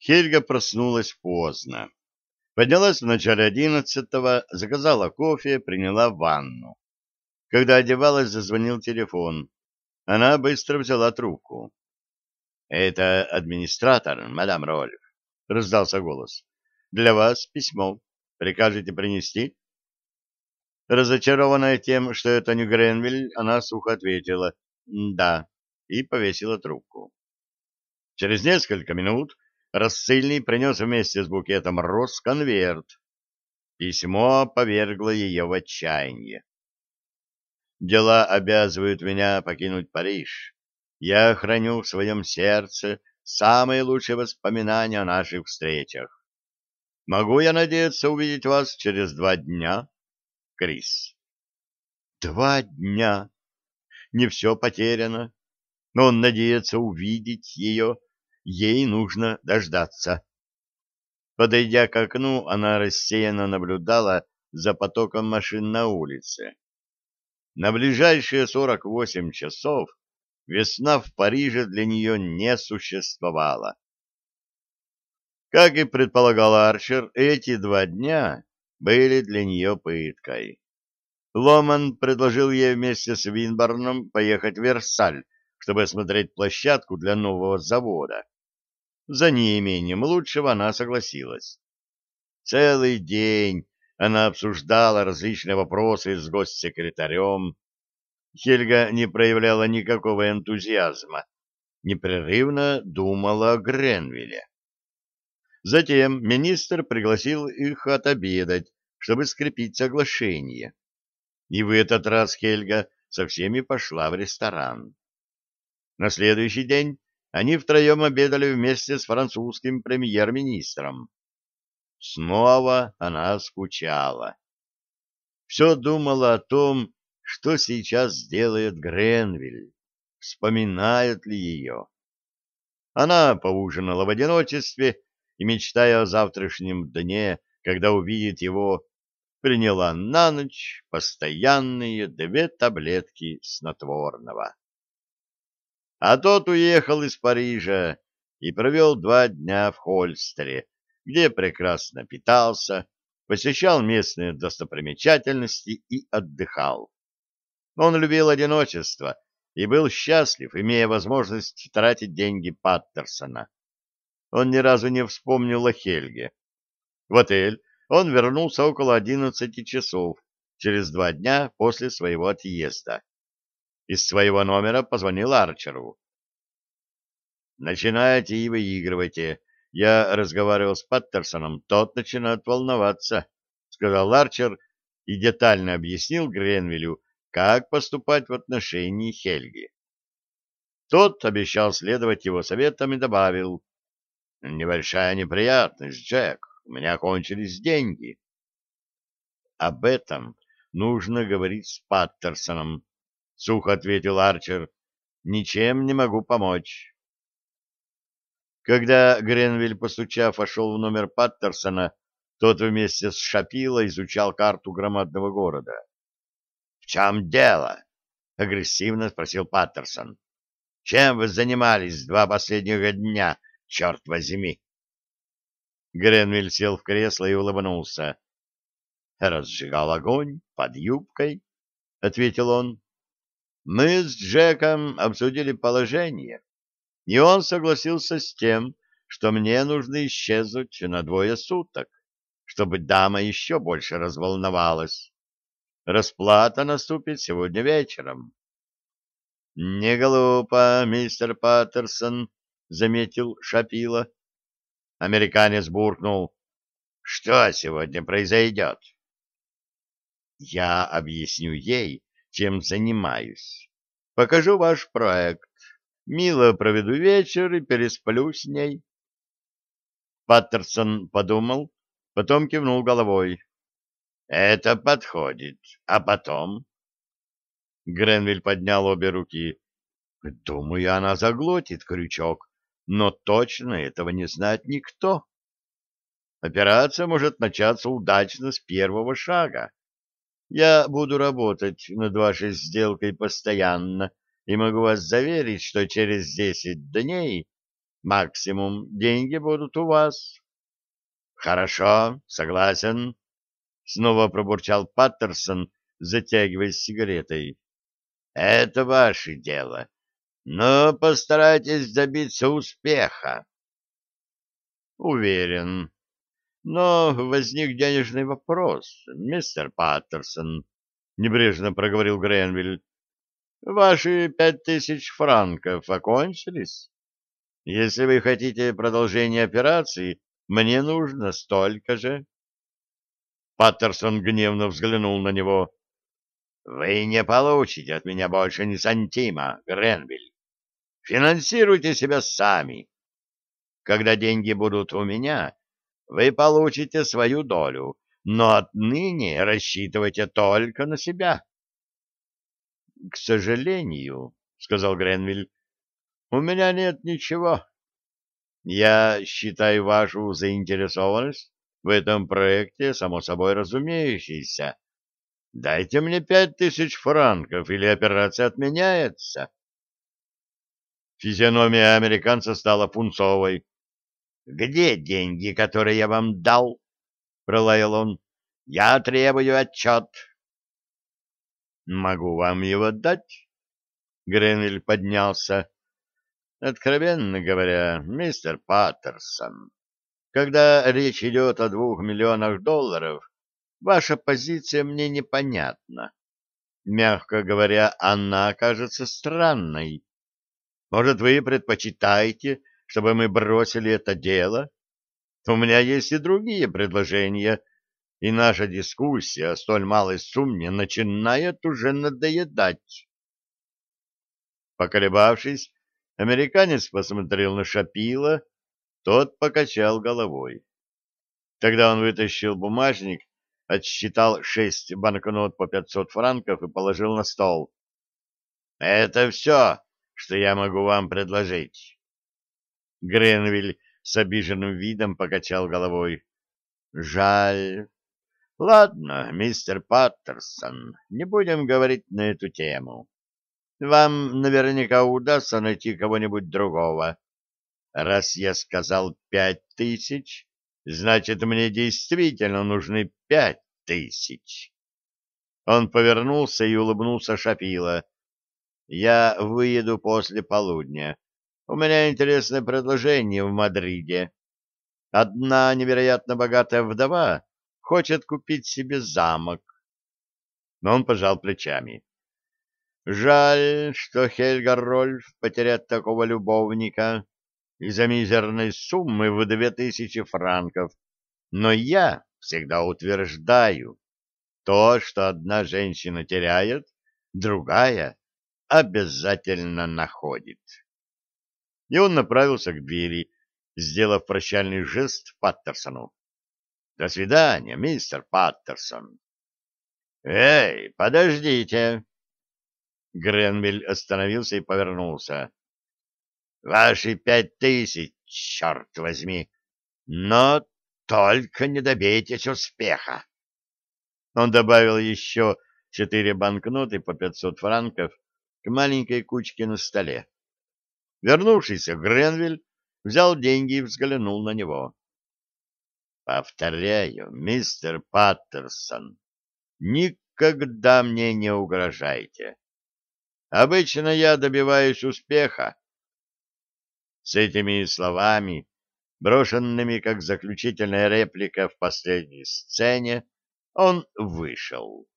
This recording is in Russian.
Хельга проснулась поздно. Поднялась в начале одиннадцатого, заказала кофе, приняла ванну. Когда одевалась, зазвонил телефон. Она быстро взяла трубку. «Это администратор, мадам Рольф», — раздался голос. «Для вас письмо. Прикажете принести?» Разочарованная тем, что это не Гренвиль, она сухо ответила «да» и повесила трубку. Через несколько минут Рассыльный принес вместе с букетом роз конверт. Письмо повергло ее в отчаяние. Дела обязывают меня покинуть Париж. Я храню в своем сердце самые лучшие воспоминания о наших встречах. Могу я надеяться увидеть вас через два дня? Крис. Два дня. Не все потеряно. Но он надеется увидеть ее, — ей нужно дождаться. Подойдя к окну, она рассеянно наблюдала за потоком машин на улице. На ближайшие 48 часов весна в Париже для нее не существовала. Как и предполагал Арчер, эти два дня были для нее пыткой. Ломан предложил ей вместе с Винборном поехать в Версаль чтобы осмотреть площадку для нового завода. За неимением лучшего она согласилась. Целый день она обсуждала различные вопросы с госсекретарем. Хельга не проявляла никакого энтузиазма, непрерывно думала о Гренвилле. Затем министр пригласил их отобедать, чтобы скрепить соглашение. И в этот раз Хельга со всеми пошла в ресторан. На следующий день они втроем обедали вместе с французским премьер-министром. Снова она скучала. Все думала о том, что сейчас сделает Гренвиль, вспоминает ли ее. Она поужинала в одиночестве и, мечтая о завтрашнем дне, когда увидит его, приняла на ночь постоянные две таблетки снотворного. А тот уехал из Парижа и провел два дня в Хольстере, где прекрасно питался, посещал местные достопримечательности и отдыхал. Он любил одиночество и был счастлив, имея возможность тратить деньги Паттерсона. Он ни разу не вспомнил о Хельге. В отель он вернулся около одиннадцати часов, через два дня после своего отъезда из своего номера позвонил Арчеру. «Начинайте и выигрывайте. Я разговаривал с Паттерсоном, тот начинает волноваться», — сказал Арчер и детально объяснил Гренвилю, как поступать в отношении Хельги. Тот обещал следовать его советам и добавил, «Небольшая неприятность, Джек, у меня кончились деньги». «Об этом нужно говорить с Паттерсоном», — сухо ответил Арчер. «Ничем не могу помочь». Когда Гренвиль, постучав, вошел в номер Паттерсона, тот вместе с Шапило изучал карту громадного города. «В чем дело?» — агрессивно спросил Паттерсон. «Чем вы занимались два последних дня, черт возьми?» Гренвиль сел в кресло и улыбнулся. «Разжигал огонь под юбкой», — ответил он. Мы с Джеком обсудили положение, и он согласился с тем, что мне нужно исчезнуть на двое суток, чтобы дама еще больше разволновалась. Расплата наступит сегодня вечером. — Не глупо, мистер Паттерсон, — заметил Шапила. Американец буркнул. — Что сегодня произойдет? — Я объясню ей, чем занимаюсь. Покажу ваш проект. Мило проведу вечер и пересплю с ней. Паттерсон подумал, потом кивнул головой. Это подходит. А потом? Гренвиль поднял обе руки. Думаю, она заглотит крючок, но точно этого не знает никто. Операция может начаться удачно с первого шага. Я буду работать над вашей сделкой постоянно и могу вас заверить, что через десять дней максимум деньги будут у вас. Хорошо, согласен, снова пробурчал Паттерсон, затягиваясь сигаретой. Это ваше дело, но постарайтесь добиться успеха. Уверен, но возник денежный вопрос, мистер Паттерсон, — небрежно проговорил Гренвиль. — Ваши пять тысяч франков окончились? Если вы хотите продолжения операции, мне нужно столько же. Паттерсон гневно взглянул на него. — Вы не получите от меня больше ни сантима, Гренвиль. Финансируйте себя сами. Когда деньги будут у меня вы получите свою долю, но отныне рассчитывайте только на себя. — К сожалению, — сказал Гренвиль, — у меня нет ничего. Я считаю вашу заинтересованность в этом проекте само собой разумеющейся. Дайте мне пять тысяч франков, или операция отменяется. Физиономия американца стала пунцовой. Где деньги, которые я вам дал? — пролаял он. — Я требую отчет. — Могу вам его дать? — Гренель поднялся. — Откровенно говоря, мистер Паттерсон, когда речь идет о двух миллионах долларов, ваша позиция мне непонятна. Мягко говоря, она кажется странной. Может, вы предпочитаете чтобы мы бросили это дело? У меня есть и другие предложения, и наша дискуссия о столь малой сумме начинает уже надоедать. Поколебавшись, американец посмотрел на Шапила, тот покачал головой. Тогда он вытащил бумажник, отсчитал шесть банкнот по пятьсот франков и положил на стол. — Это все, что я могу вам предложить. Гренвиль с обиженным видом покачал головой. «Жаль. Ладно, мистер Паттерсон, не будем говорить на эту тему. Вам наверняка удастся найти кого-нибудь другого. Раз я сказал пять тысяч, значит, мне действительно нужны пять тысяч». Он повернулся и улыбнулся Шапила. «Я выеду после полудня. У меня интересное предложение в Мадриде. Одна невероятно богатая вдова хочет купить себе замок. Но он пожал плечами. Жаль, что Хельга Рольф потеряет такого любовника из-за мизерной суммы в две тысячи франков. Но я всегда утверждаю, то, что одна женщина теряет, другая обязательно находит и он направился к двери, сделав прощальный жест Паттерсону. «До свидания, мистер Паттерсон!» «Эй, подождите!» Гренвиль остановился и повернулся. «Ваши пять тысяч, черт возьми! Но только не добейтесь успеха!» Он добавил еще четыре банкноты по пятьсот франков к маленькой кучке на столе Вернувшийся Гренвиль взял деньги и взглянул на него. Повторяю, мистер Паттерсон, никогда мне не угрожайте. Обычно я добиваюсь успеха. С этими словами, брошенными как заключительная реплика в последней сцене, он вышел.